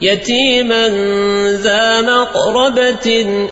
يتيما ذا مقربة